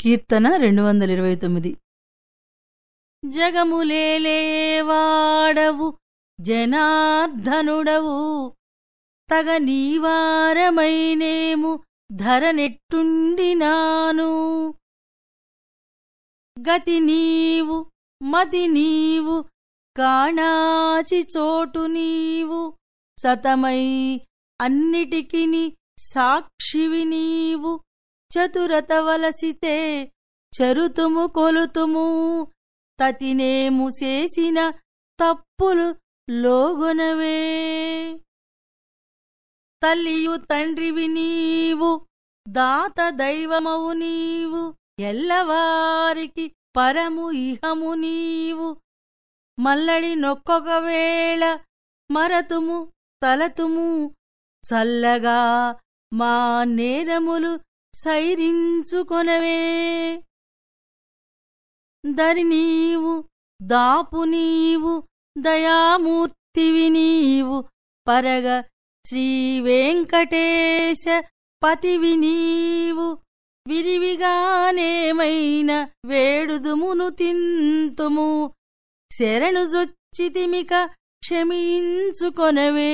కీర్తన రెండు వందల ఇరవై తొమ్మిది జగములేలేవాడవు జనార్దనుడవు తగ నీవారమైనేము ధరనెట్టుండినాను. గతి నీవు మతి నీవు కాణాచి చోటు నీవు సతమై అన్నిటికిని సాక్షివి నీవు చతురత వలసితే చరుతుము కొలుతుము. తతినేము చేసిన తప్పులు లోగునవే. తల్లియు తండ్రివి నీవు దాత దైవమవు నీవు ఎల్లవారికి పరము ఇహము నీవు. మల్లడి నొక్కొకవేళ మరతుము తలతుము చల్లగా మా నేరములు సైరించుకొనవే. దరి నీవు దాపు నీవు దయామూర్తివి నీవు పరగ శ్రీవేంకటేశ పతివి నీవు విరివిగానేమైన వేడుదుమును తింతుము. శరణుజొచ్చితిమిక క్షమించుకొనవే.